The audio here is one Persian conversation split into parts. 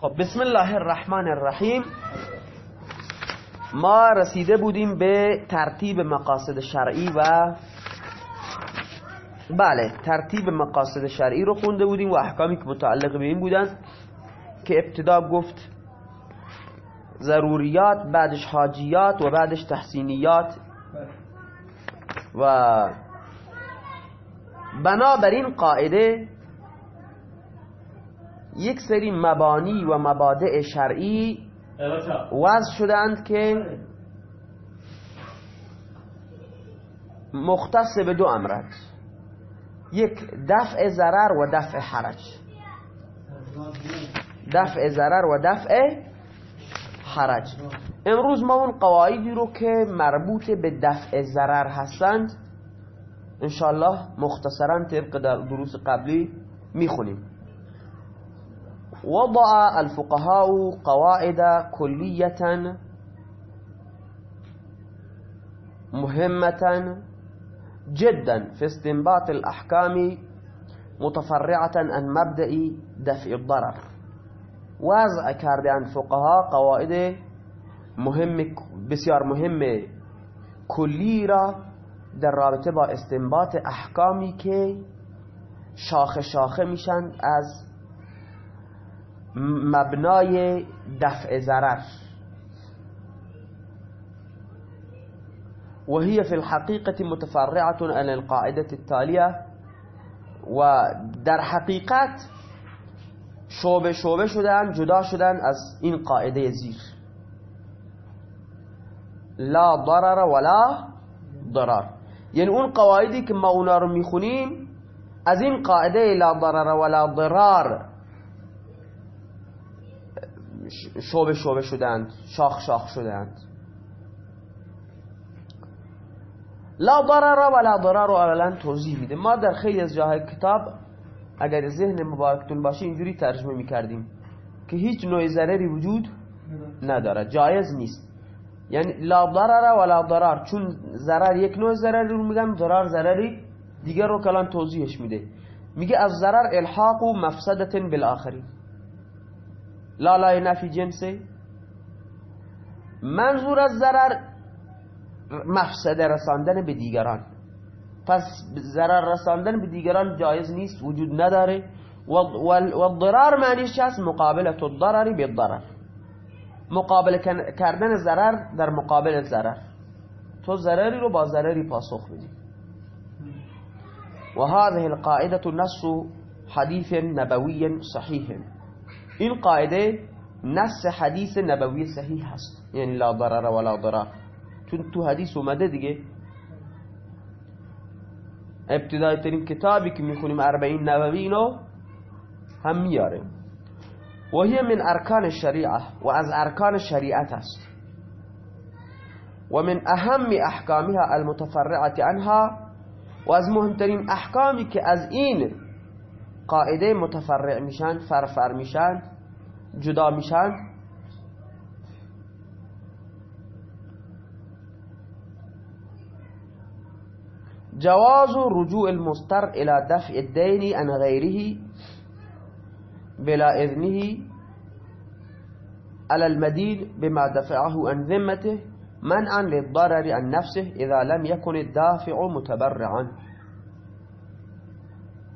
خب بسم الله الرحمن الرحیم. ما رسیده بودیم به ترتیب مقاصد شرعی و بله ترتیب مقاصد شرعی رو خونده بودیم و احکامی که متعلق به این بودن که ابتدا گفت ضروریات بعدش حاجیات و بعدش تحسینیات. و بنابراین قاعده یک سری مبانی و مبادع شرعی وضع شدند که مختص به دو امرد یک دفع ضرر و دفع حرج. دفع ضرر و دفع حرج. امروز ما اون قواعدی رو که مربوط به دفع ضرر هستند انشالله مختصرا طبق در دروس قبلی می‌خونیم. وضع الفقهاء قواعد كلية مهمة جدا في استنباط الأحكام متفرعة عن مبدأ دفع الضرر. وضع کردن فقها قواعد مهم بسیار مهم کلی در رابطة با استنباط احکامی که شاخه شاخه میشن از مبنای دفع ضرر. وهي في الحقيقة متفرعة عن القاعدة التالية و در حقیقت شعبه شعبه شدن جدا شدن از این قاعدة زیر. لا ضرر ولا ضرر. یعنی اون قواعدی که ما اونا رو میخونیم از این قاعدة لا ضرر ولا ضرار شعبه شعبه شدند شاخ شاخ شدند. لا ضرر ولا ضرر رو توضیح میده. ما در خیلی از جاهای کتاب اگر ذهن مبارکتون باشه اینجوری ترجمه می‌کردیم که هیچ نوع ضرری وجود نداره جایز نیست. یعنی لا ضرر ولا ضرر چون ضرر یک نوع ضرری رو میگم ضرر ضرری دیگر رو کلان توضیحش میده. میگه از ضرر الحاق و مفسدت بالآخرین. لا لا نفی جنسه منظور از ضرر مفسده رساندن به دیگران. پس ضرر رساندن به دیگران جایز نیست وجود نداره. و ضرر معنیش هست مقابلت الضرر بالضرر مقابل کردن ضرر در مقابل ضرر. تو ضرری رو با ضرری پاسخ بدی و هذه القاعده نص حديث نبوي صحيح. این قاعده نص حدیث نبوی صحیح هست. یعنی لا ضرر ولا ضرر چون تو حدیث اومده دیگه. ابتدای ترین کتابی که می‌خونیم اربعین نبوی اینو هم میاره و هی من ارکان الشریعه و از ارکان شریعت است. و من اهم احکامها المتفرعه عنها و از مهمترین احکامی که از این قاعدة متفرع میشن فرفر میشن جدا میشن. جواز رجوع المستر إلى دفع الدين عن غيره بلا اذنه على المدين بما دفعه عن ذمته منعا للضرر عن نفسه إذا لم يكن الدافع متبرعا.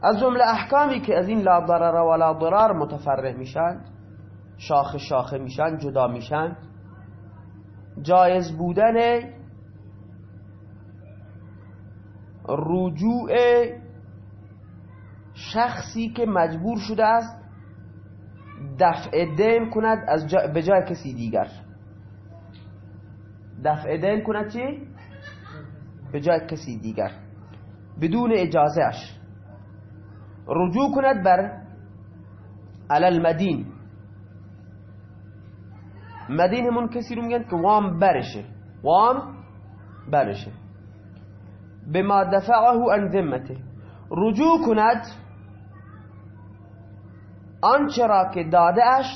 از جمله احکامی که از این لا ضرر ولا ضرار متفرع میشن شاخه شاخه میشن جدا میشن. جایز بودن رجوع شخصی که مجبور شده است دفع دین کند از جا به جای کسی دیگر. دفع دین کند چی؟ به جای کسی دیگر. بدون اجازه اش رجوع کند بر علل مدین مدین همون کسی رو میگن که وام برشه وام برشه به ما دفعه عن ذمته. رجوع کند آنچه را که داده اش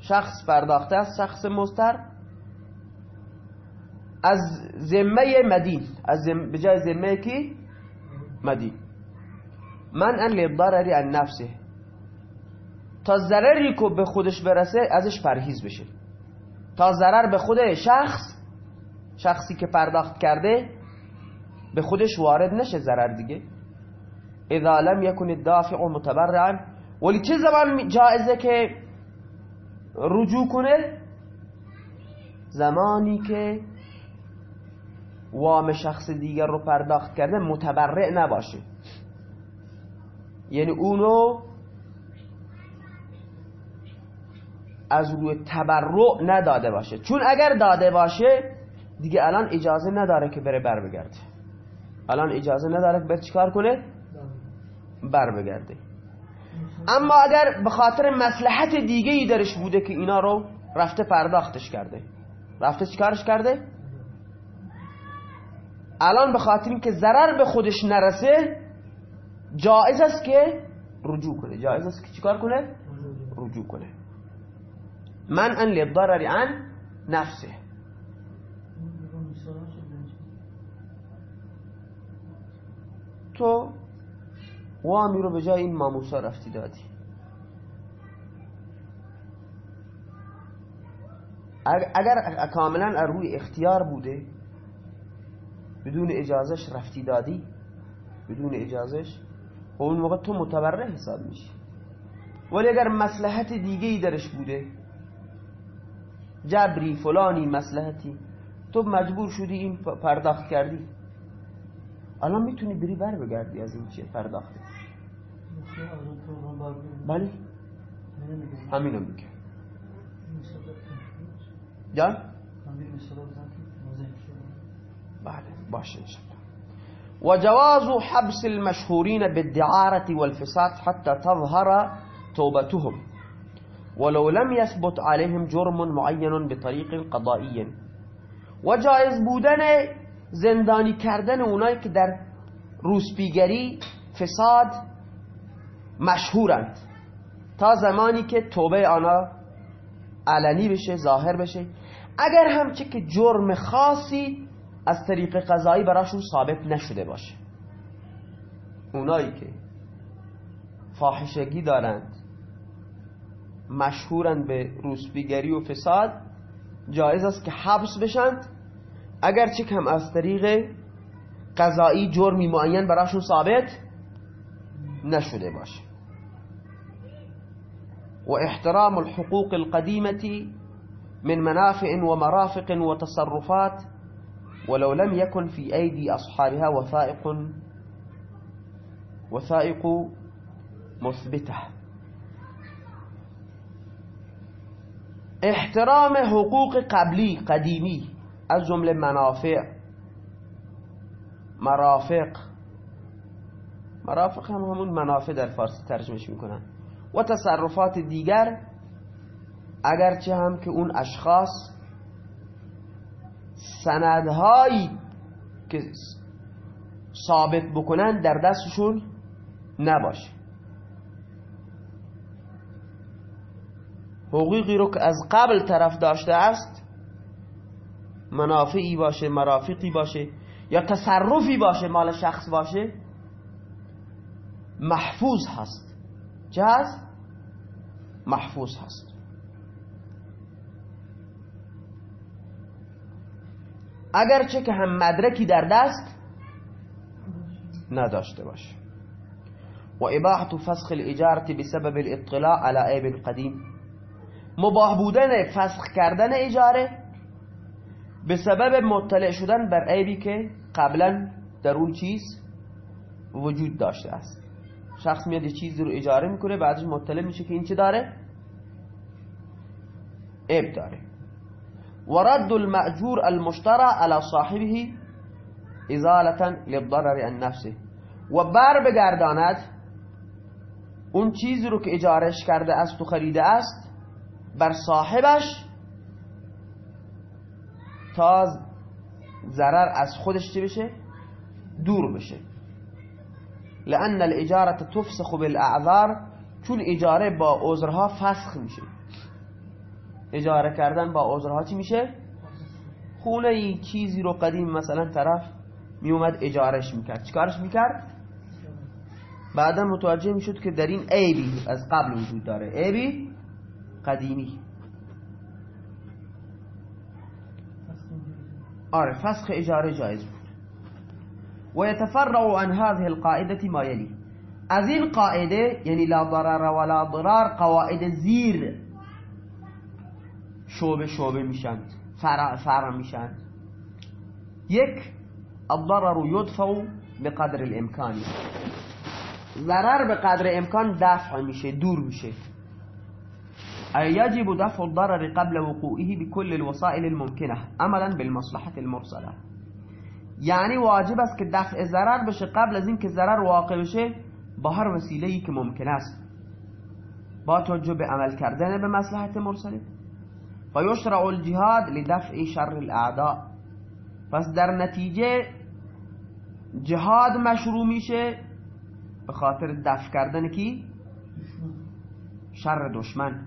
شخص پرداخته است شخص مستر از ذمه مدین از. به جای ذمه کی؟ مدین. من ان للضرر عن نفسه. تا ضرری که به خودش برسه ازش پرهیز بشه. تا ضرر به خود شخص شخصی که پرداخت کرده به خودش وارد نشه ضرر دیگه. اذا لم يكن الدافع متبرعا. ولی چه زمان جایزه که رجوع کنه؟ زمانی که وام شخص دیگر رو پرداخت کرده متبرع نباشه. یعنی اونو از روی تبرع نداده باشه. چون اگر داده باشه دیگه الان اجازه نداره که بره بر بگرده الان اجازه نداره که بره چیکار کنه؟ بر بگرده اما اگر به خاطر مسلحت دیگه ای درش بوده که اینا رو رفته پرداختش کرده. رفته چیکارش کرده؟ الان به خاطر اینکه ضرر به خودش نرسه جایز است که رجوع کنه. جایز است که چیکار کنه؟ رجوع کنه. من ان للضرر عن نفسه. تو وامی رو به جای این ماموسا رفتی دادی. اگر کاملا روی اختیار بوده بدون اجازش رفتی دادی بدون اجازش و اون موقع تو متبرع حساب میشی. ولی اگر مسلحت دیگه ای درش بوده جبری فلانی مسلحتی تو مجبور شدی این پرداخت کردی. الان می‌تونی بری بر بگردی از این چیه پرداخته بله. همینو میگه جان؟ بله باشه وجواز حبس المشهورين بالدعارة والفساد حتى تظهر توبتهم. ولو لم يثبت عليهم جرم معين بطريق قضائي. وجائز بودن زندانی کردن اونایی که در روسپیگری فساد مشهورند. تا زمانی که توبه آنها علنی بشه ظاهر بشه. اگر همچه که جرم خاصی از طریق قضایی براشون ثابت نشده باشه. اونایی که فاحشگی دارند مشهورند به روسپیگری و فساد جایز است که حبس بشند. اگرچه کم از طریق قضایی جرمی معین براشون ثابت نشده باشه. و احترام الحقوق القديمة من منافع ومرافق وتصرفات ولو لم يكن في أيدي أصحابها وثائق وثائق مثبتة. احترام حقوق قبلی قدیمی از منافع. مرافق. مرافق هم همون منافع در فارسی ترجمهش میکنن. و تصرفات دیگر اگرچه هم که اون اشخاص سندهایی که ثابت بکنن در دستشون نباشه. حقوقی رو که از قبل طرف داشته است منافعی باشه مرافقی باشه یا تصرفی باشه مال شخص باشه محفوظ هست. چه هست؟ محفوظ هست. اگرچه که هم مدرکی در دست نداشته باشه. و اباحت فسخ الاجارت بسبب الاطلاع على عیب قدیم. مباح بودن فسخ کردن اجاره به سبب مطلع شدن بر عیبی که قبلا در اون چیز وجود داشته است. شخص میاد یه چیزی رو اجاره می‌کنه بعدش مطلع میشه که این چه داره؟ عیب داره. ورد المأجور المشترى على صاحبه ازالتا للضرر عن نفسه. و بر بگرداند اون چیزی رو که اجارش کرده است و خریده است بر صاحبش تا ضرر از خودش چه بشه؟ دور بشه. لأن الاجارة تفسخ بالاعذار چون اجاره با عذرها فسخ میشه. اجاره کردن با عذرها چی میشه؟ خونه ای چیزی رو قدیم مثلا طرف میومد اجارش می‌کرد. چیکارش می‌کرد؟ بعدا متوجه می‌شد که در این عیبی از قبل وجود داره. عیبی قدیمی. آره فسخ اجاره جایز بود. و یتفرع عن هذه القاعده ما یلی. از این قاعده یعنی لا ضرر ولا ضرار قواعد زیر شعبه شعبه میشند فرع فرع میشند یک الضرر يدفع بقدر الامکان. ضرر به قدر امکان دفع میشه دور میشه. يجب دفع الضرر قبل وقوعه بكل الوسائل الممكنة عملا بالمصلحة المرسلة. یعنی واجب است که دفع ضرر بشه قبل از اینکه ضرر واقع بشه با هر وسیله که ممکن است. با توجه به عمل کردن به مصلحت مرسله فیشرع الجهاد لدفع شر الاعداء پس در نتیجه جهاد مشروع میشه به خاطر دفع کردن کی؟ شر دشمن.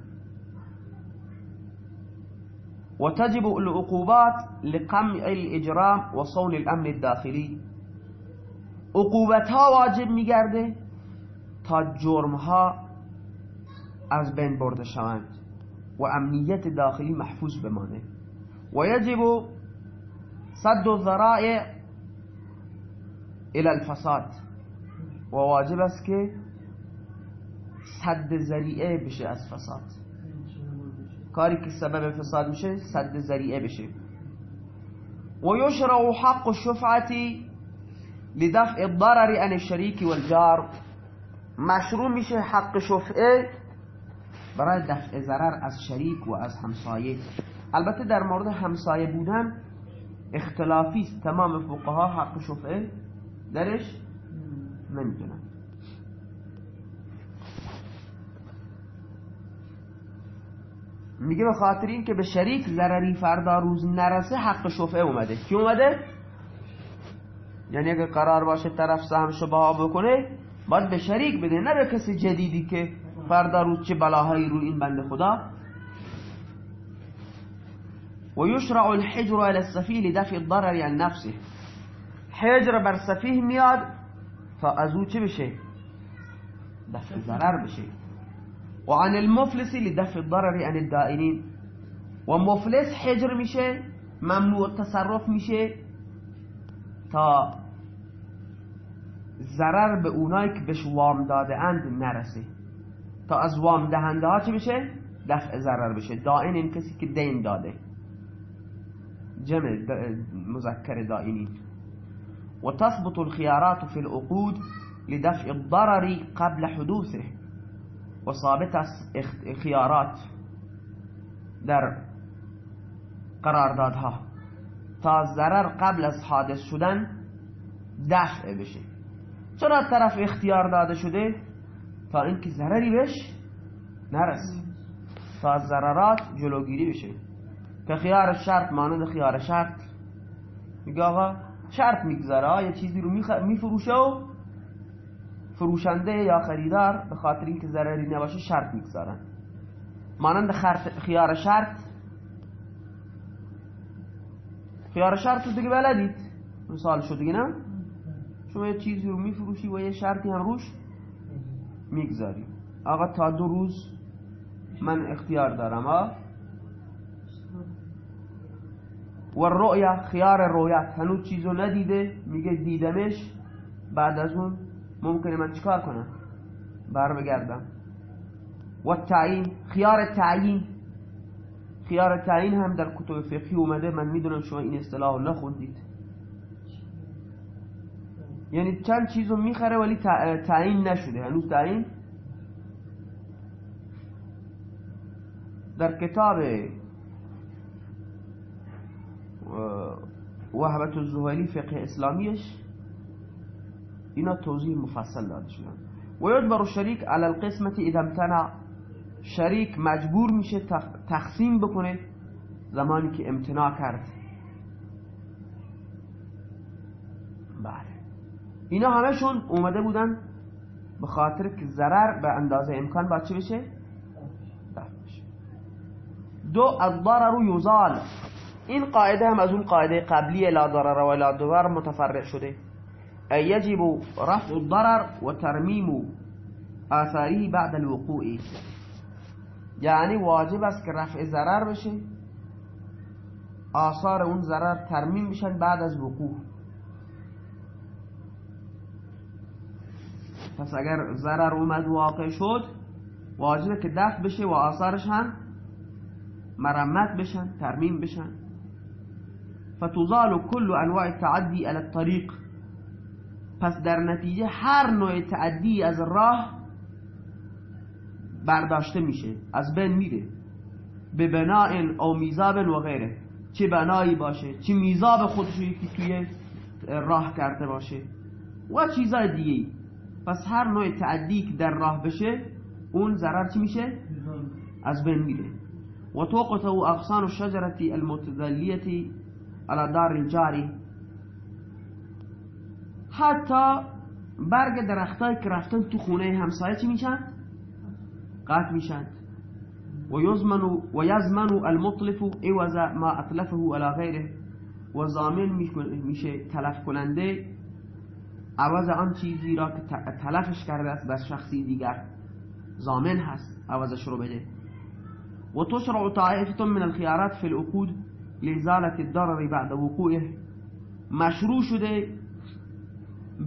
وتجب العقوبات لقمع الاجرام وصون الامن الداخلی عقوبت ها واجب میگرده تا جرم ها از بین برده شوند. و امنیت داخلی محفوظ بمانه و یجب صد الذرائع إلى الفساد. و واجب است که صد ذریعه بشه از فساد. کاری که سبب فساد میشه صد ذریعه بشه. و یشرع حق الشفعة لدفع الضرر عن الشریک والجار. مشروع میشه حق شفعه برای دفع ضرر از شریک و از همسایه. البته در مورد همسایه بودن اختلافی است. تمام فقها حق شفعه درش نمی‌دونن. میگه به خاطر این که به شریک ضرری فردا روز نرسه حق شفعه اومده. کی اومده؟ یعنی اگه قرار باشه طرف سهمشو بها بکنه باید به شریک بده نه به کسی جدیدی که فردا روز چه بلاهایی رو این بند خدا. و یشرع الحجر على السفیه لدفع الضرر عن نفسه. حجر بر سفیه میاد تا از او چه بشه؟ دفع ضرر بشه. و عن المفلس لدفع الضرر عن الدائنین. و مفلس حجر میشه ممنوع تصرف میشه تا ضرر به اونایی که بهش وام داده اند نرسه. تا از وام دهنده ها چه بشه؟ دفع ضرر بشه. دائن این کسی که دین داده. جمع مذکر دائنین و تثبت الخيارات في العقود لدفع الضرر قبل حدوثه. و ثابت است خیارات در قراردادها. تا ضرر قبل از حادث شدن دفع بشه. چرا طرف اختیار داده شده؟ تا اینکه ضرری بش نرس تا از ضررات جلوگیری بشه. که خیار شرط مانند خیار شرط. میگه آقا شرط می‌گذاره. یه چیزی رو میفروشه و فروشنده یا خریدار به خاطر اینکه ضرری نباشه شرط می‌گذارن مانند خیار شرط. خیار شرط رو دیگه بلدید. مثال شد دیگه نه؟ شما یه چیزی رو میفروشی و یه شرطی هم روش می‌گذاری آقا تا دو روز من اختیار دارم ها و رؤیا خیار رویت هنوز چیزو ندیده میگه دیدمش. بعد از اون ممکنه من چیکار کنم؟ بر بگردم و تعیین خیار تعیین. خیار تعیین هم در کتب فقهی اومده من می‌دونم شما این اصطلاح نخوندید. یعنی چند چیزو می‌خره ولی تعیین نشده. هنوز تعیین در کتاب وهبت الزهلی فقه اسلامیش اینا توضیح مفصل داده شدن و یجبر الشریک على القسمت اذا امتنع. شریک مجبور میشه تقسیم بکنه زمانی که امتناع کرد بله اینا همشون اومده بودن به خاطر که ضرر به اندازه امکان باید چه بشه؟ دو الضرر یزال. این قاعده هم از اون قاعده قبلی لا ضرر و لا ضرر متفرع شده. يجب رفع الضرر وترميم آثاره بعد الوقوع. یعنی واجب است که رفع ضرر بشه. آثار اون ضرر ترمیم بشن بعد از وقوع. پس اگر ضرر اومد واقع شد واجبه که دفع بشه و آثارش هم مرمت بشن ترمیم بشن. فتزال كل انواع التعدي على الطريق پس در نتیجه هر نوع تعدی از راه برداشته میشه از بین میره. به بناء او میزاب و غیره. چه بنایی باشه چه میزاب خودشو یکی توی راه کرده باشه. و چیزای دیگه پس هر نوع تعدی در راه بشه اون ضرر چی میشه؟ از بین میره. و توقته اغصان الشجرة المتدلیه على دار الجاری حتی برگ درختای که رفتن تو خونه همسایه چی میشن؟ قطع میشن. و یزمن و یزمن المطلف عوض ما اطلفه على غیره. و زامن میشه تلف کننده. عوض آن چیزی را که تلفش کرده است بر شخصی دیگر زامن هست عوضش رو بده. و تشرع طائفه من الخيارات في العقود لازاله الضرر بعد وقوعه. مشروع شده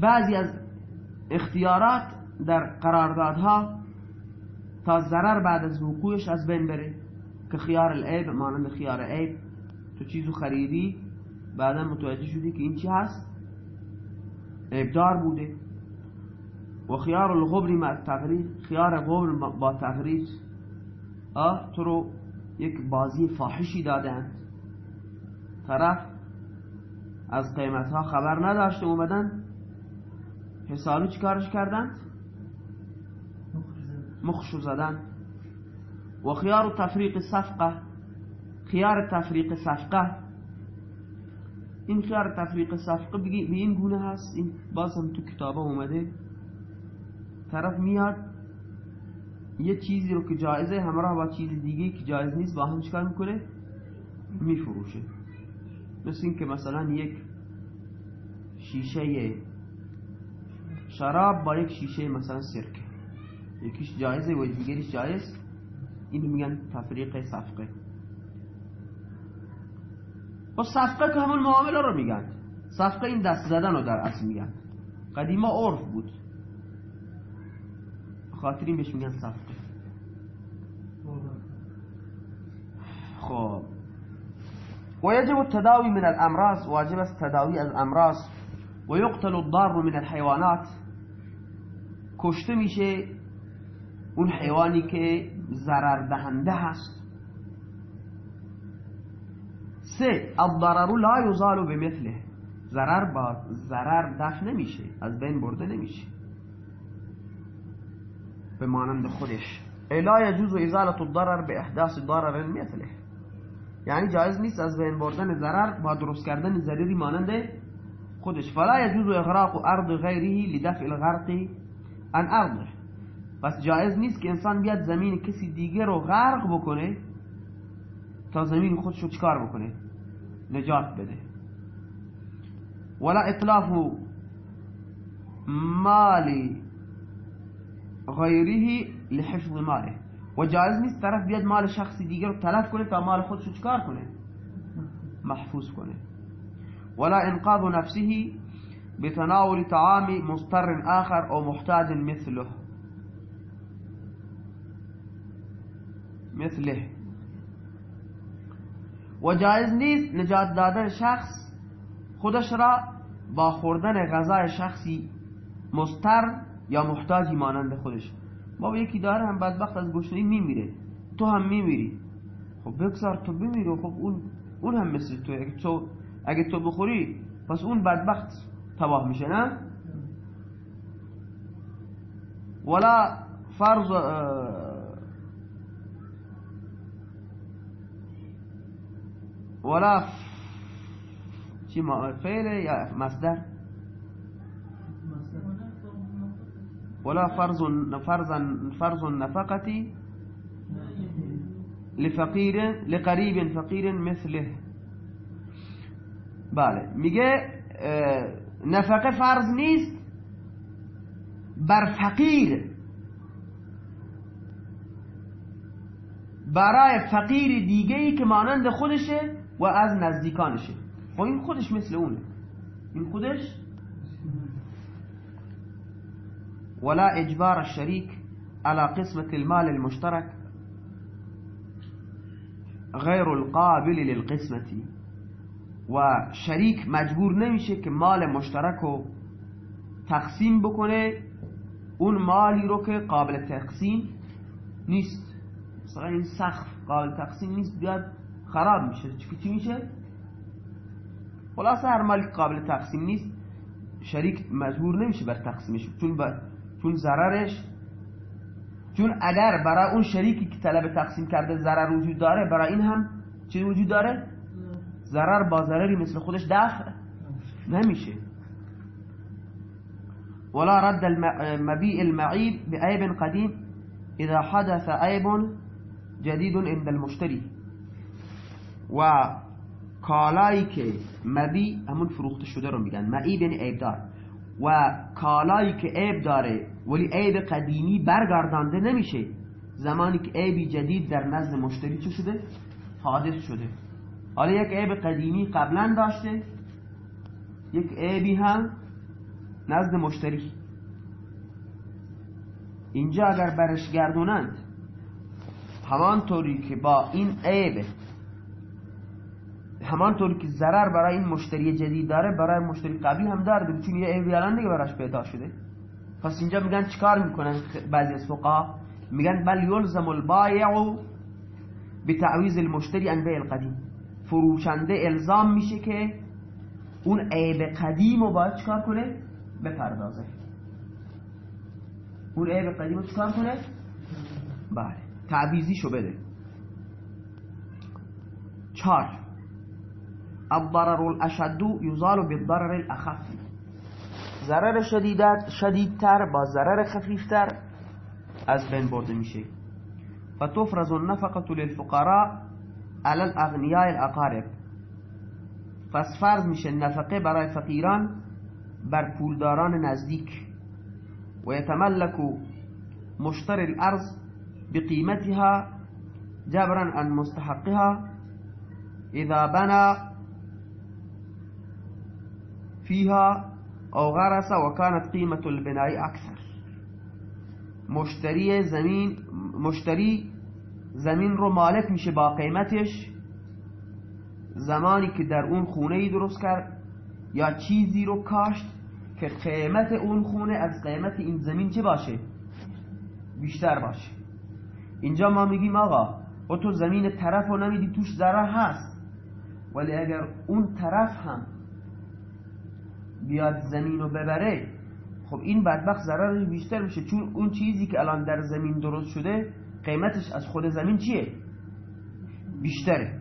بعضی از اختیارات در قراردادها تا ضرر بعد از وقوعش از بین بره که خیار العیب مانند خیار عیب تو چیزو خریدی بعدا متوجه شدی که این چی هست؟ عیبدار بوده. و خیار الغبری مع تغرییر خیار غبر با تغرییر آه تو رو یک بازی فاحشی دادند. طرف از قیمتها خبر نداشته اومدن. حسابی چیکارش کردند؟ مخشو زدن. و خیار تفریق صفقه خیار تفریق صفقه این خیار تفریق صفقه به این گونه هست. این باز هم تو کتابه اومده. طرف میاد. یه چیزی رو که جایزه همراه با چیز دیگه که جایز نیست با هم چکار می‌کنه؟ میفروشه. مثل این که مثلا یک شیشه شراب با یک شیشه مثلا سرکه. یکیش جایزه و دیگریش جایز. اینو میگن تفریق صفقه. و صفقه که همون معامله رو میگن. صفقه این دست زدن رو در اصل میگن. قدیما عرف بود. خاطرین بهش میگن صفقه خب. ويجب التداوي من الأمراض واجب التداوي الأمراض. ويقتل الضار من الحيوانات. کشته میشه اون حیوانی که ضرر دهنده هست. سه الضرر لا یزال بمثله. ضرر با ضرر دفع نمیشه از بین برده نمیشه. به مانند خودش. لا يجوز ازالت الضرر به احداث ضرر مثله. یعنی جایز نیست از بین بردن ضرر با درست کردن ضرری مانند خودش. فلا يجوز اغراق ارض غیره لدفع الغرق عن ارضه پس جایز نیست که انسان بیاد زمین کسی دیگه رو غرق بکنه تا زمین خودشو چکار بکنه؟ نجات بده. ولا اطلاف مال غیره لحفظ ماله. و جایز نیست طرف بیاد مال شخصی دیگه رو تلف کنه تا مال خودشو چکار کنه؟ محفوظ کنه. ولا إنقاذ نفسه بتناول طعام مضطر آخر أو محتاج مثله. مثله. و جایز نیست نجات دادن شخص خودش را با خوردن غذای شخصی مستر یا محتاجی مانند خودش. بابا یکی داره هم بدبخت از گشنگی میمیره. تو هم میمیری. خب بگذار تو بمیری خب اون اون هم مثل تو. اگه تو اگه تو بخوری پس اون بدبخت تباه میشه نه؟ ولا فرض ولا چی فعل یا مصدر؟ ولا فرض فرض فرض النفقة لفقير لقريب فقير مثله. بله. میگه نفقه فرض نیست بر فقیر. برای فقیر دیگه ای که مانند خودشه و از نزدیکانشه. خب این خودش مثل اونه. این خودش ولا اجبار الشريك على قسمة المال المشترك غیر القابل للقسمتی و شریک مجبور نمیشه که مال مشترک رو تقسیم بکنه. اون مالی رو که قابل تقسیم نیست. مثلا این سخف قابل تقسیم نیست بیاد خراب میشه. چی میشه؟ خلاصه هر مالی قابل تقسیم نیست. شریک مجبور نمیشه بر تقسیمش. چون چون ضررش چون اگر برای اون شریکی که طلب تقسیم کرده ضرر وجود داره برای این هم چی وجود داره؟ ضرر با ضرری مثل خودش دفع نمیشه. ولا رد المبيء المعيب بعيب قديم اذا حدث عيب جديد عند المشتري و کالایی که مبی همون فروخته شده رو میگن. معیب یعنی عیب و کالایی که عیب داره ولی عیب قدیمی برگردانده نمیشه. زمانی که عیبی جدید در نزد مشتری چه شده؟ حادث شده. حالا یک عیب قدیمی قبلا داشته یک عیبی هم نزد مشتری. اینجا اگر برش گردونند همانطوری که با این عیب همانطوری که ضرر برای این مشتری جدید داره برای مشتری قبلی هم داره. چون یه عیبی الان دیگه براش پیدا شده. پس اینجا میگن چیکار می‌کنن بعضی از میگن بل یلزم البایع بتعویز المشتری عن بیع القدیم. فروشنده الزام میشه که اون عیب قدیم رو باید چکار کنه؟ بپردازه. اون عیب قدیم رو چکار کنه؟ بله تعویزیشو بده. چار الضرر الأشد یزال بالضرر الأخف. ضرر شدیدتر با ضرر خفیفتر از بین برده میشه. فتفرز النفقة للفقراء على الاغنیاء الأقارب. پس فرض میشه نفقه برای فقیران بر پولداران نزدیک. و یتملک مشتر الأرض بقیمتها جبرا عن مستحقها. إذا بنى فيها او غرس وكانت قيمة البناء اكثر مشتری زمین مشتری زمین رو مالک میشه با قیمتش. زمانی که در اون خونه ای درست کرد یا چیزی رو کاشت که قیمت اون خونه از قیمت این زمین چه باشه؟ بیشتر باشه. اینجا ما میگیم آقا تو زمین طرف رو نمیدی توش ضرر هست. ولی اگر اون طرف هم بیاد زمین رو ببره خب این بدبخت ضررش بیشتر میشه. چون اون چیزی که الان در زمین درست شده قیمتش از خود زمین چیه؟ بیشتره.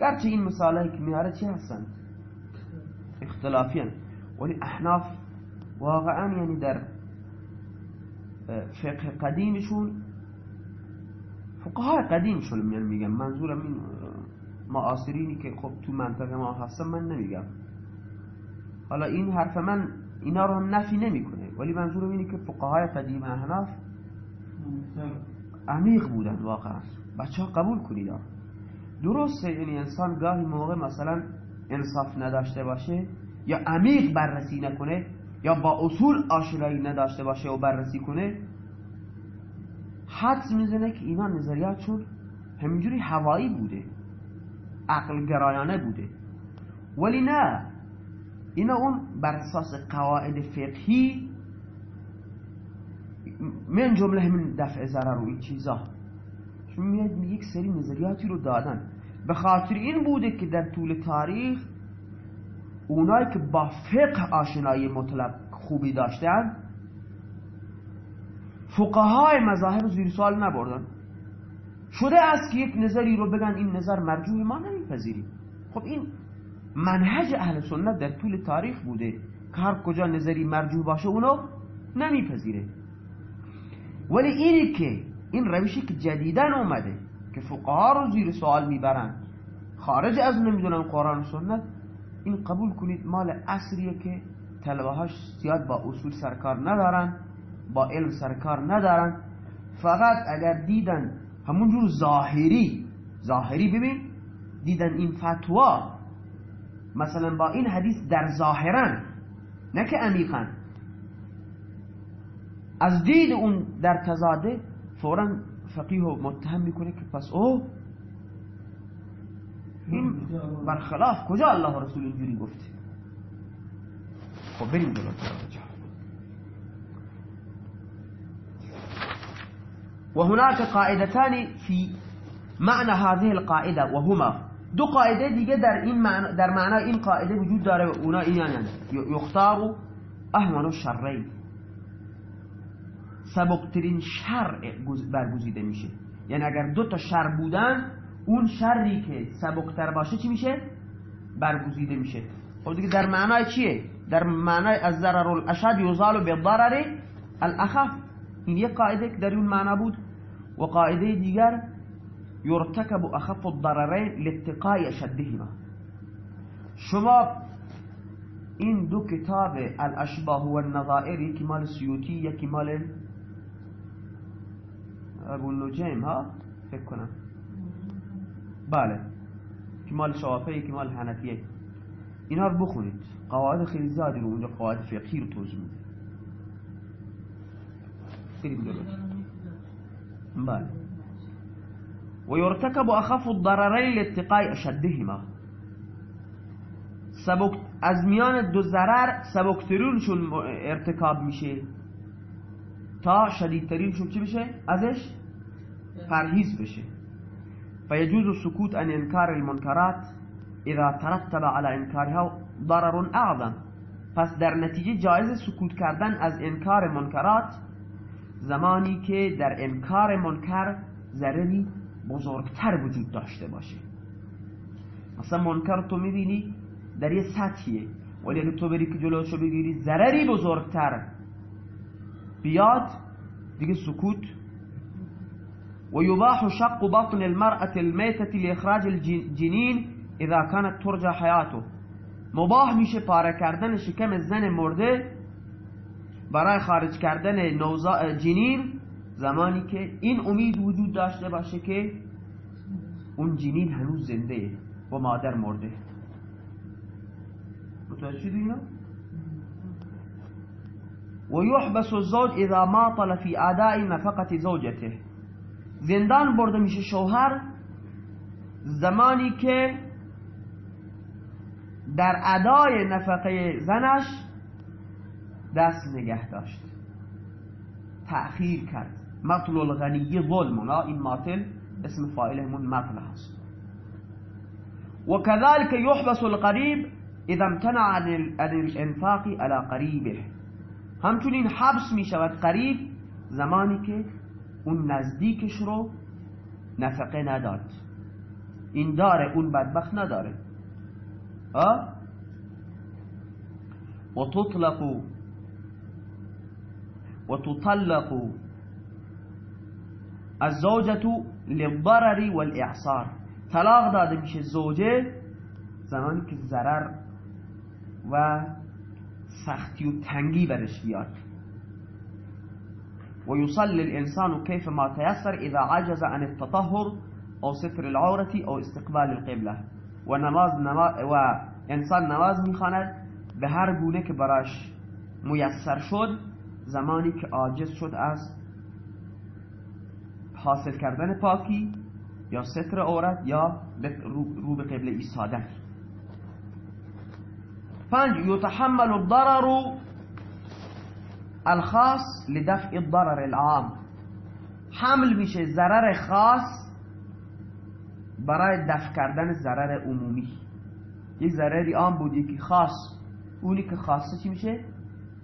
گرچه این مثاله که میاره چی هستن؟ اختلافی ولی احناف واقعا یعنی در فقه قدیمشون فقهای قدیمشون میگم منظورم این معاصرینی که خب تو منطقه ما هستن من نمیگم. حالا این حرف من اینا رو نفی نمی‌کنه. ولی منظورم اینه که فقهای قدیم احناف عمیق بودن واقعا. بچه ها قبول کنید. درسته یعنی انسان گاهی موقع مثلا انصاف نداشته باشه یا عمیق بررسی نکنه یا با اصول آشنایی نداشته باشه و بررسی کنه حدس می‌زنه که اینا نظریاتشون همینجوری هوایی بوده عقل گرایانه بوده. ولی نه. اینا اون بر اساس قواعد فقهی من جمله همین دفع ضرر و این چیزا. چون میاد یک سری نظریاتی رو دادن. به خاطر این بوده که در طول تاریخ اونایی که با فقه آشنایی مطلق خوبی داشتن فقهای مذاهب زیر سوال نبردن. شده است که یک نظری رو بگن این نظر مرجوع ما نمیپذیریم. خب این منهج اهل سنت در طول تاریخ بوده. که هر کجا نظری مرجوع باشه اونو نمیپذیره. ولی اینی که این روشی که جدیدن اومده که فقها رو زیر سوال می‌برن خارج از نمی‌دونن قرآن و سنت این قبول کنید مال عصریه که طلبه هاش زیاد با اصول سرکار ندارن با علم سرکار ندارن. فقط اگر دیدن همونجور ظاهری ظاهری ببین دیدن این فتوا مثلا با این حدیث در ظاهرن نه که عمیقا از دید اون در تزاده فورا فقیه متهم می‌کنه که پس او این برخلاف کجا الله و رسول اینجوری گفته؟ خب بریم و هناك قاعدتان في معنى هذه القاعده وهما دو قاعده دیگه در این معنی در معنای این قاعده وجود داره و اونا اینان یختار اهون الشرین. سبکترین شر برگزیده میشه. یعنی اگر دو تا شر بودن اون شری که سبکتر باشه چی میشه؟ برگزیده میشه. خب دیگه در معنای چیه؟ در معنای از ضرر الاشد یزال به ضرر الاخف. این یک قاعده در اون معنا بود. و قاعده دیگر يرتكب أخف الضررين لاتقاء أشدهما شما این دو کتاب الأشباه و النظائر یکی مال سیوتی یکی مال أبو النجیم ها؟ فکر کنم. بله. یکی مال شوافه یکی مال حنفیه اینا رو بخونید. قواعد خیلی زیادی رو اونجا قواعد فقهی رو توضیح میده. بریم بله. ويرتكب أخف الضررين لاتقاء أشدهما. سبک از میان دو ضرر سبکترینشون ارتکاب میشه. تا شدیدترینشون چی بشه؟ ازش؟ پرهیز بشه. فيجوز السكوت عن انكار المنكرات اذا ترتب على انكارها ضرر اعظم. پس در نتیجه جایز سکوت کردن از انکار منکرات زمانی که در انکار منکر ضرری بزرگتر وجود داشته باشه. مثلا منکر تو می‌بینی در یه سطحیه. ولی اگه تو بری که جلوشو بگیری ضرری بزرگتر. بیاد دیگه سکوت. و یباح شق بطن المرأة الميتة لإخراج الجنین اذا كانت ترجى حیاته مباح میشه پاره کردن شکم زن مرده برای خارج کردن جنین. زمانی که این امید وجود داشته باشه که اون جنین هنوز زنده و مادر مرده. متوجه اینا؟ و یحبس الزوج اذا ماطل فی اداء نفقت زوجته. زندان برده میشه شوهر زمانی که در ادای نفقه زنش دست نگه داشت. تأخیر کرد. مطل الغنی ظلم این ماطل اسم فاعلهمون مطل هست. وكذلك يحبس القريب اذا امتنع عن الانفاق على قریبه. همچنین حبس می شود قریب زمانی که اون نزدیکش رو نفقه نداد. این داره اون بدبخت نداره. و تطلق و تطلق الزوجة للضرر والاعصار طلاق داده میشه زوجه زمانی که ضرر و سختی و تنگی برش بیاد. ويصلي الإنسان كيف ما تيسر إذا عجز عن التطهر أو ستر العورة أو استقبال القبلة. و نماز, و انسان نماز میخواند به هر گونه که براش میسر شد زمانی که عاجز شد از حاصل کردن پاکی یا ستر عورت یا رو به قبل ایستادن. پنج یتحمل الضرر الخاص لدفع الضرر العام. حمل میشه ضرر خاص برای دفع کردن ضرر عمومی. یک ضرری عام بود یکی خاص. اونی که خاصه چی میشه؟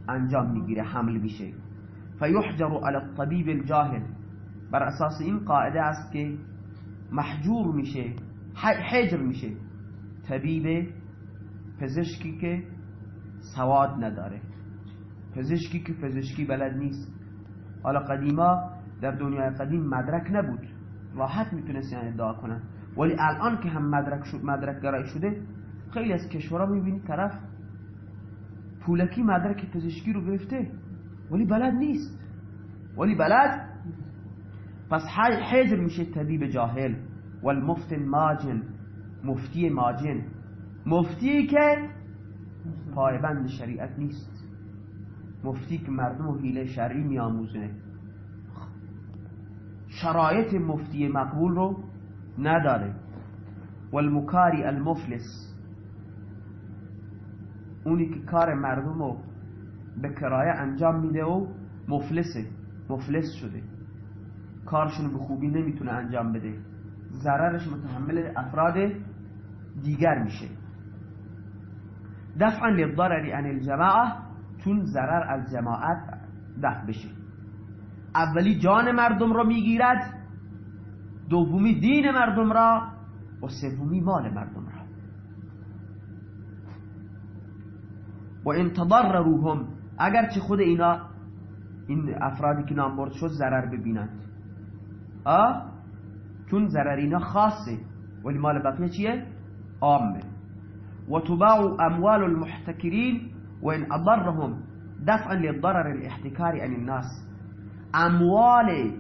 انجام می‌گیره حمل میشه. فیحجر على الطبیب الجاهل. بر اساس این قاعده است که محجور میشه حجر میشه. طبیب پزشکی که سواد نداره. پزشکی که پزشکی بلد نیست. حالا قدیما در دنیای قدیم مدرک نبود. راحت می‌تونست یعنی ادعا کنن. ولی الان که هم مدرک شد مدرک گرای شده خیلی از کشورها می‌بینی طرف پولکی مدرک پزشکی رو گرفته ولی بلد نیست. ولی بلد پس حجر میشه طبیب جاهل والمفت ماجن مفتی ماجن. مفتی که پایبند شریعت نیست. مفتی که مردم و حیله شرعی میآموزه شرایط مفتی مقبول رو نداره. والمکاری المفلس. اونی که کار مردم رو به کرایه انجام میده و مفلسه. مفلس شده. کارشون به خوبی نمی‌تونه انجام بده. ضررش متحمل افراد دیگر میشه. دفعا للضرر عن الجماعه چون ضرر از جماعت دفع بشه. اولی جان مردم رو می‌گیرد دومی دین مردم را و سومی مال مردم را. و این تضرروهم اگرچه خود اینا این افرادی که نام شد ضرر ببینند. آه چون ضرر اینا خاصه. ولی مال بقیه چیه؟ عامه. و تباع اموال المحتکرین و این اضرهم دفعا للضرر الاحتکاری عن الناس. اموال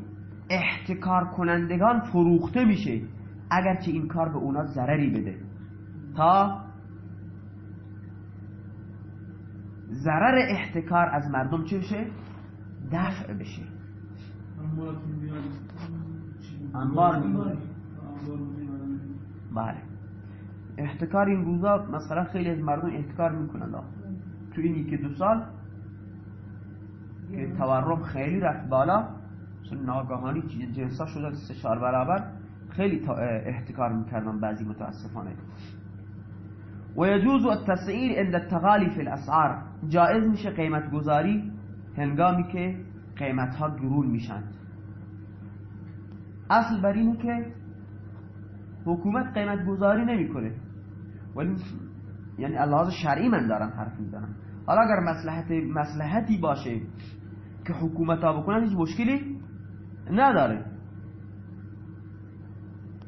احتکار کنندگان فروخته میشه اگرچه این کار به اونا ضرری بده. تا ضرر احتکار از مردم چه بشه؟ دفع بشه. انبار بله. احتکار این روزا مثلا خیلی از مردم احتکار می‌کنن تو اینی که دو سال که تورم خیلی رفت بالا ناگهانی جنسا شده سه چهار برابر خیلی احتکار می‌کردن بعضی متاسفانه. و یجوز التسعیر عند التغالی فی الاسعار. جائز میشه قیمت گذاری هنگامی که قیمت ها گرون میشن. اصل بر اینه که حکومت قیمت گذاری نمی‌کنه. ولی یعنی اللحاظ شرعی من دارم حرف می‌زنم. حالا اگر مصلحت مصلحتی باشه که حکومت ها بکنن هیچ مشکلی نداره.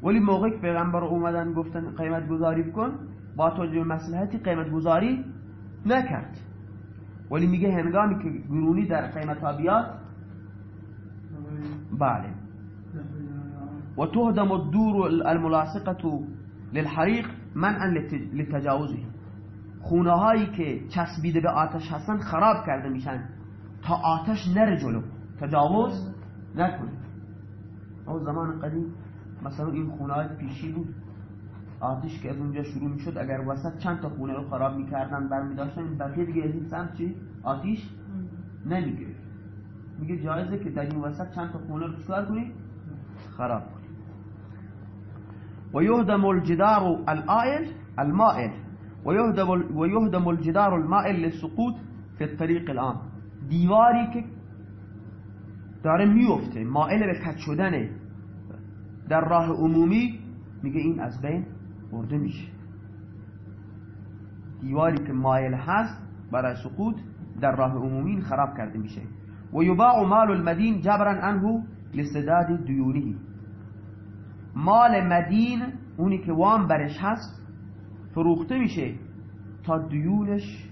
ولی موقعی که پیغمبر اومدن گفتن قیمت گذاری بکن با توجه مصلحتی قیمت گذاری نکرد. ولی میگه هنگامی که گرونی در قیمت ها بیاد بله. و تهدم الدور الملاصقه للحریق منعا لتجاوزه خونه هایی که چسبیده به آتش هستن خراب کرده میشن. تا آتش نره جلو. تجاوز نکنه. او زمان قدیم مثلا این خونه های پیشی بود. آتش که از اونجا شروع می‌شد اگر وسط چند تا خونه رو خراب می‌کردن برمی داشتن بقیه دیگه از این سمت چی؟ آتیش نمی‌گیره میگه جایزه که در این وسط چند تا خونه رو چکار کنی؟ خراب کنی و یهدم الجدار الآئل المائل. و یهدم الجدار المائل للسقوط في الطريق الآن. دیواری که داره میفته مائل به کج شدنه در راه عمومی میگه این از بین برده میشه. دیواری که مایل هست برای سقوط در راه عمومی خراب کرده میشه. و یباع مال المدین جبرا عنه لسداد دیونه مال مدین اونی که وام برش هست فروخته میشه تا دیونش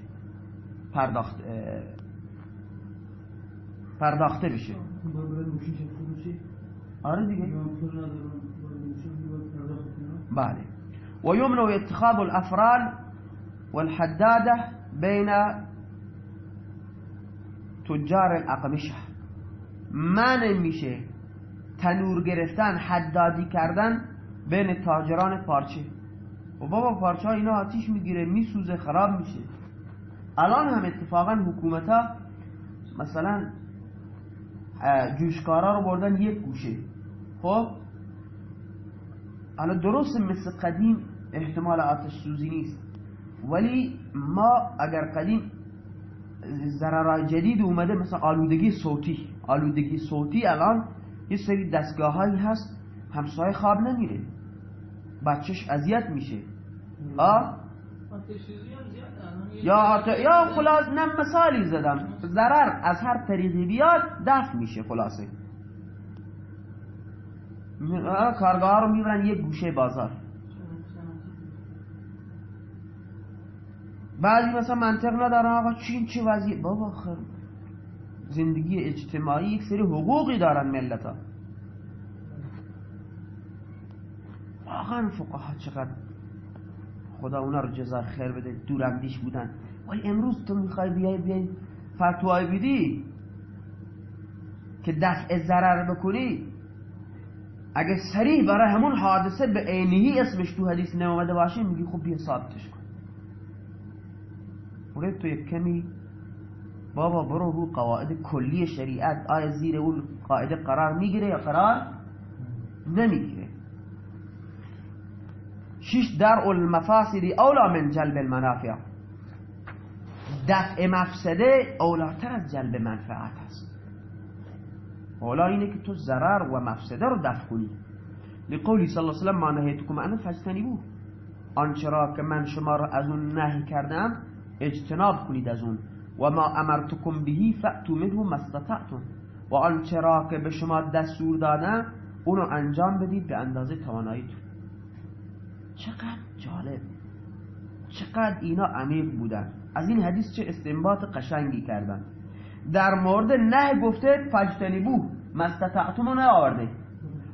پرداخت پرداخته بشه. آره دیگه. بله. ويمنع اتخاذ الأفراد والحدادة بين تجار الاقمشه. من میشه تنور گرفتن حدادی کردن بین تاجران پارچه. و بابا پارچه ها اینا آتیش می‌گیره میسوزه خراب میشه. الان هم اتفاقا حکومت ها مثلا جوشکارا رو بردن یک گوشه. خب؟ حالا درست مثل قدیم احتمال آتش سوزی نیست. ولی ما اگر قدیم ضررهای جدید اومده مثل آلودگی صوتی. آلودگی صوتی الان یه سری دستگاه هایی هست همسایه خواب نمیره. بچهش اذیت میشه. آه؟ یا یا خلاص نه مثالی زدم. ضرر از هر طریقی بیاد دفع میشه خلاصه. کارگاه رو می‌برن یه گوشه بازار. بعضی مثلا منطق ندارن آقا چین چه وضعی بابا خر زندگی اجتماعی یک سری حقوقی دارن ملت ها واقعا فقها چقدر خدا اونا رو جزا خیر بده دوراندیش بودن. ولی امروز تو می‌خوای بیای بیای فتوای بدی که دفع ضرر بکنی اگه سریع برای همون حادثه به عینی اسمش تو حدیث نمومده باشه میگی خب بیا ثابتش کن. برای تو یک کمی بابا برو رو قواعد کلی شریعت. آیا زیر اون قاعده قرار می‌گیره یا قرار نمی‌گیره؟ شش در المفاسد اولا من جلب المنافع. دفع مفسده اولاتر از جلب منفعت هست اولا اینه که تو ضرر و مفسده رو دفع کنی. لقولی صلی الله علیه وسلم ما نهیتکم انا فجتنبوه آنچه را که من شما را از اون نهی کردم اجتناب کنید از اون. و ما امرتکم بهی فأتو منه مستطعتم و آنچه را که به شما دستور دادم اونو انجام بدید به اندازه تواناییتون. چقدر جالب. چقدر اینا عمیق بودن. از این حدیث چه استنباط قشنگی کردن. در مورد نه گفته فجتنبو مستطعتم نه آورده.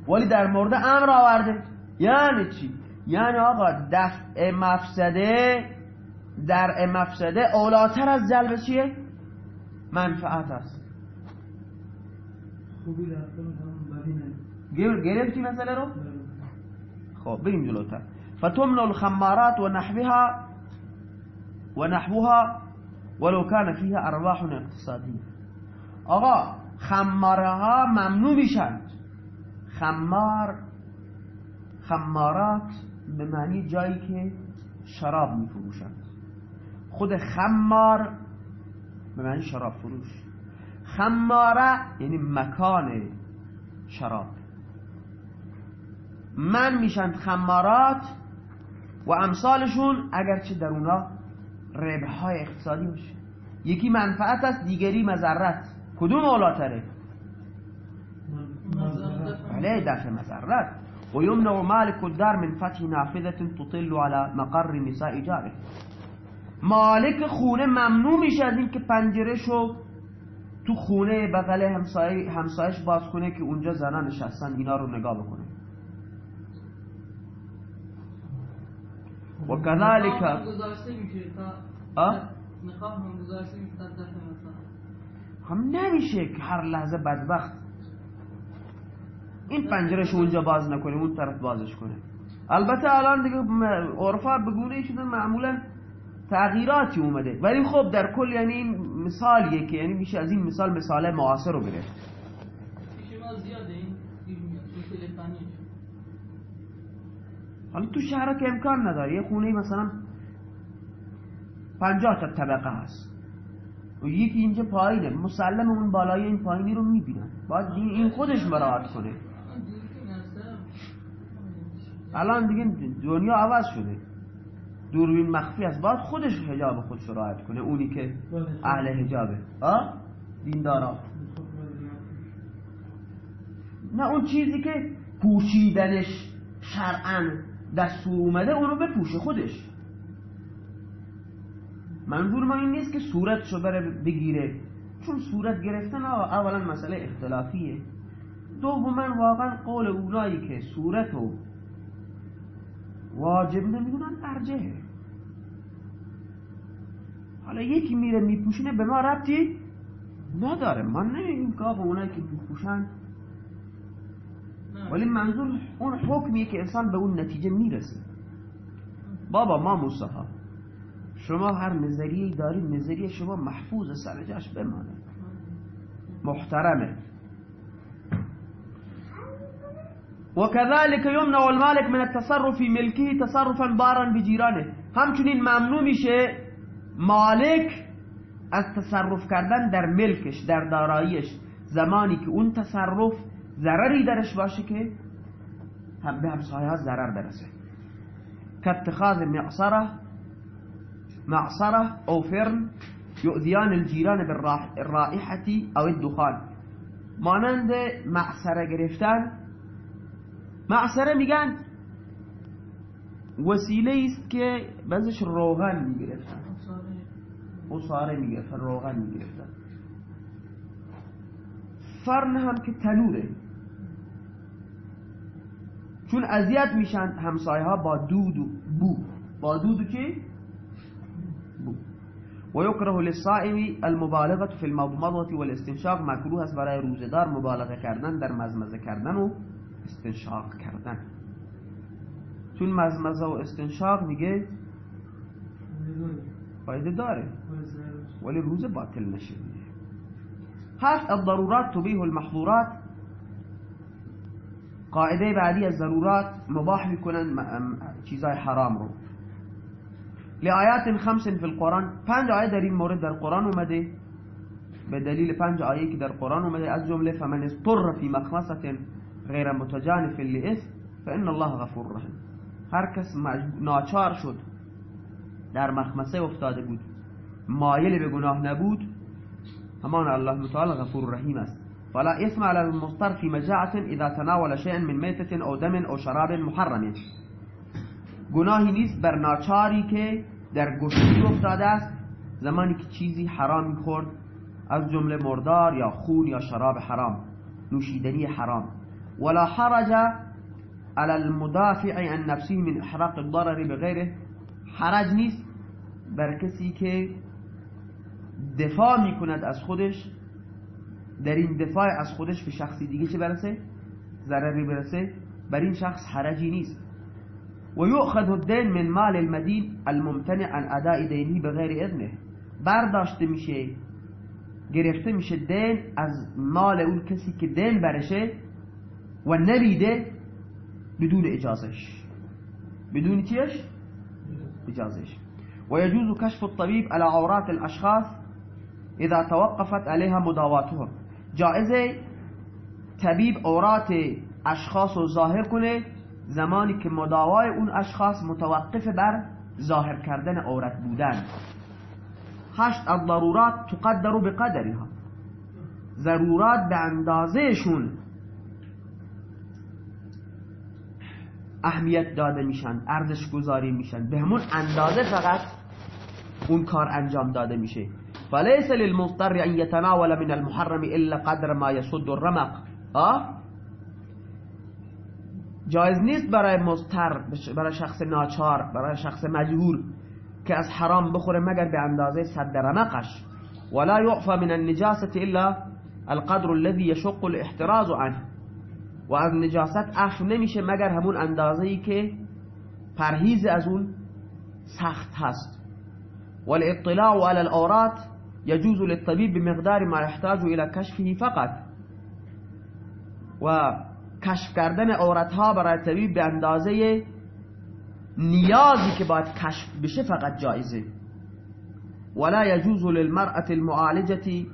ولی در مورد امر آورده. یعنی چی؟ یعنی آقا دفع مفسده در مفسده اولاتر از جلب چیه؟ منفعت است. گرفتی مسئله رو؟ خب بریم جلوتر. فتمن الخمارات و نحوها و نحوها ولو كان فيها ارواح اقتصادی آقا خماره ها ممنوع میشند خمار خمارات به معنی جایی که شراب میفروشند خود خمار به معنی شراب فروش. خماره یعنی مکان شراب. من میشند خمارات و امثالشون اگرچه در اونا ربح اقتصادی باشه. یکی منفعت است دیگری مذرت کدوم اولاتره؟ بله دفع مذرت و یمنع مالک الدار من فتح نافذه تطل على مقر نساء جاره. مالک خونه ممنوع میشه از این که پنجرهشو تو خونه بغل همسایه همسایش باز کنه که اونجا زنان نشستن اینا رو نگاه بکنه. و کذالک هم نمیشه که هر لحظه بدبخت. این پنجرش اونجا باز نکنه اون طرف بازش کنه. البته الان دیگه عرفا بگونه شده معمولا تغییراتی اومده. ولی خب در کل یعنی این مثالیه که یعنی میشه از این مثال مثال معاصر رو گرفت حالا تو شهر که امکان نداره. یه خونه مثلا پنجاه تا طبقه هست. و یکی اینجا پایینه. مسلم اون بالای این پایینی رو می‌بینن. باید این خودش مراعات کنه. الان دیگه دنیا عوض شده. دوربین مخفی است باید خودش حجاب خودش رعایت کنه اونی که اهل حجابه. آه؟ دیندارا. نه اون چیزی که پوشیدنش شرعا دستور اومده اونو بپوشه خودش. منظور ما این نیست که صورتشو بره بگیره. چون صورت گرفتن اولا مسئله اختلافیه. دوما واقعا قول اونایی که صورتو واجب نمی‌دونن ارجهه حالا یکی میره میپوشینه به ما ربطی نداره. ما نمیگیم که آقا اونایی که میپوشن. ولی منظور اون حکمیه که انسان به اون نتیجه می‌رسه. بابا ما مصطفی شما هر نظریه داریم نظریه شما محفوظ سر جاش بمانه. محترمه. وكذلك يمنع المالك من التصرف في ملكه تصرفا بارا بجيرانه. همچنین ممنوع میشه مالک از تصرف کردن در ملکش در داراییش. زمانی که اون تصرف ضرری درش باشه که هم به همسایه ها ضرر برسه. كاتخاذ معصره معصره أو فرن يؤذيان الجيران بالرائحة أو الدخان. مانند معصره گرفتن معصره میگن وسیله است که بعضش روغن می‌گرفتن. اصاره می‌گرفتن روغن می‌گرفتن. فرن هم که تنوره. چون اذیت میشن همسایه ها با دود و بو. با دود و که بو. و یکره للصائم المبالغه فی المضمضه والاستنشاق مکروه است برای روزدار مبالغه کردن در مزمزه کردن و استنشاق کردن. چون مزمزه و استنشاق میگه فایده داره ولی روز باطل نشه. هفت الضرورات تبیه المحظورات. قاعده بعدی از ضرورات مباح می‌کنن چیزای حرام رو. لآیات خمس فی القرآن. پنج آیه در این مورد در قرآن اومده. به دلیل پنج آیه که در قرآن اومده از جمله فمن اضطر فی مخمصه غیر متجانف لإثم فإن الله غفور رحیم هر کس ناچار شد در مخمسه افتاده بود. مایل به گناه نبود. همان الله متعال غفور رحیم است. فلا اسم على المضطر في مجاعة اذا تناول شيئا من میتة او دم او شراب محرم. گناهی نیست بر ناچاری که در گشتی افتاده است. زمانی که چیزی حرام می‌خورد از جمله مردار یا خون یا شراب حرام نوشیدنی حرام. ولا حرج على المدافع عن نفسه من إحراق الضرر بغیره حرج نیست بر کسی که دفاع میکند از خودش در این دفاع از خودش به شخصی دیگه چه برسه؟ ضرری برسه. بر این شخص حرجی نیست. و یؤخذ الدین من مال المدین الممتنع عن أداء دینی بغیر إذنه. برداشته میشه گرفته میشه دین از مال اون کسی که دین برشه. و نمیده بدون إجازش. بدون چیش؟ إجازش. ويجوز كشف الطبيب على عورات الأشخاص إذا توقفت عليها مداواتهم. جائزة طبیب عورات أشخاص ظاهر کنه زمانی که مداوای اون اشخاص متوقف بر ظاهر کردن عورت بودن. هشت الضرورات تقدر بقدرها. ضرورات به اندازهشون اهمیت داده میشن ارزش گذاری میشن. به همون اندازه فقط اون کار انجام داده میشه. فليس للمضطر ان يتناول من المحرم الا قدر ما يسد الرمق؟ جایز نیست برای مضطر برای شخص ناچار برای شخص مجبور که از حرام بخوره مگر به اندازه صد رمقش. ولا يعفى من النجاسة الا القدر الذي يشق الاحتراز عنه. و از نجاست عفو نمیشه مگر همون اندازه ای که پرهیز از اون سخت هست. والاطلاع على الاورات يجوز للطبيب بمقدار ما يحتاج الى كشفه فقط. و کشف کردن عورت ها برای طبیب به اندازه نیازی که باید کشف بشه فقط جایزه. ولا يجوز للمرأة المعالجة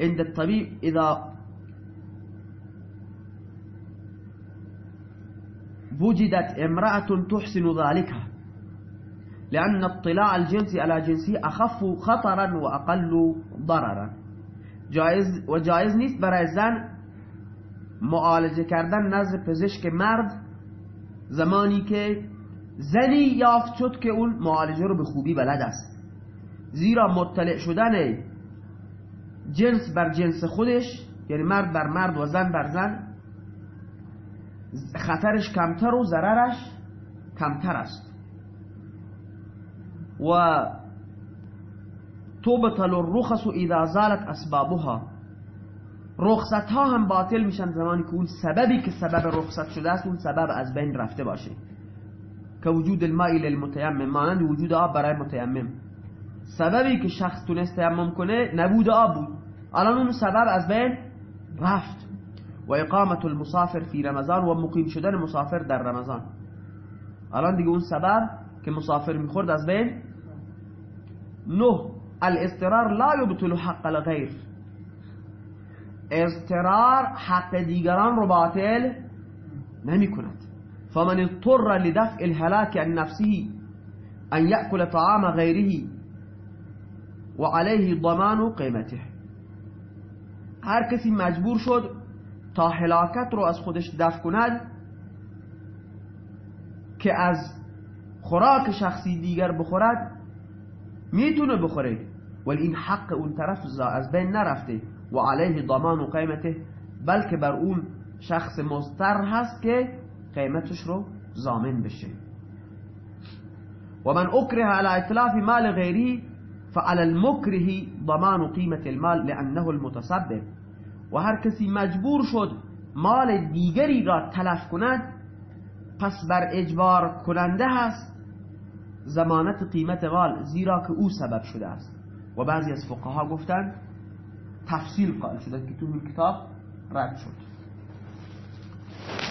عند الطبيب اذا وجدت امرأة تحسن ذلك لأن اطلاع الجنس على جنسي أخف خطرا وأقل ضررا. جایز و جایز نیست برای زن معالجه کردن نزد پزشک مرد زمانی که زنی یافت شد که اون معالجه رو به خوبی بلد است. زیرا مطلع شدن جنس بر جنس خودش یعنی مرد بر مرد و زن بر زن خطرش کمتر و ضررش کمتر است. و توبتل الرخص اذا زالت اسبابها. رخصت ها هم باطل میشن زمانی که اون سببی که سبب رخصت شده است اون سبب از بین رفته باشه. که وجود الماء للمتیمم. مانند وجود آب برای متیمم. سببی که شخص تونست تیمم کنه نبود آب بود. الان اون سبب از بین رفت. و اقامت المسافر فی رمضان و مقیم شدن مسافر در رمضان. الان دیگه اون سبب که مسافر میخورد از بین نه. الاسترار لا یبطل حق الغیر اضطرار حق دیگران رو باطل نمی کند فمن اضطر لدفع الهلاك عن نفسه أن يأكل طعام غيره وعليه ضمان قیمته هر کسی مجبور شد تا هلاکت رو از خودش دفع کند که از خوراک شخصی دیگر بخورد می‌تونه بخوره. ولی این حق اون طرف از بین نرفته و علیه ضمان و قیمته بلکه بر اون شخص مستر هست که قیمتش رو زامن بشه. و من اکره على اطلاف مال غیری فعلى المکره ضمان قیمت المال لانه المتصبب و هر کسی مجبور شد مال دیگری را تلف کند پس بر اجبار کننده هست زمانت قیمت مال زیرا که او سبب شده است. و بعضی از فقها گفتند تفصیل قائل شده که تو این کتاب رد شد.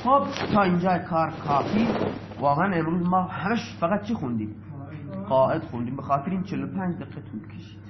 خب تا اینجا کار کافی. واقعا امروز ما همش فقط چی خوندیم؟ قاعد. خوندیم. به خاطر این 45 دقیقه طول کشید.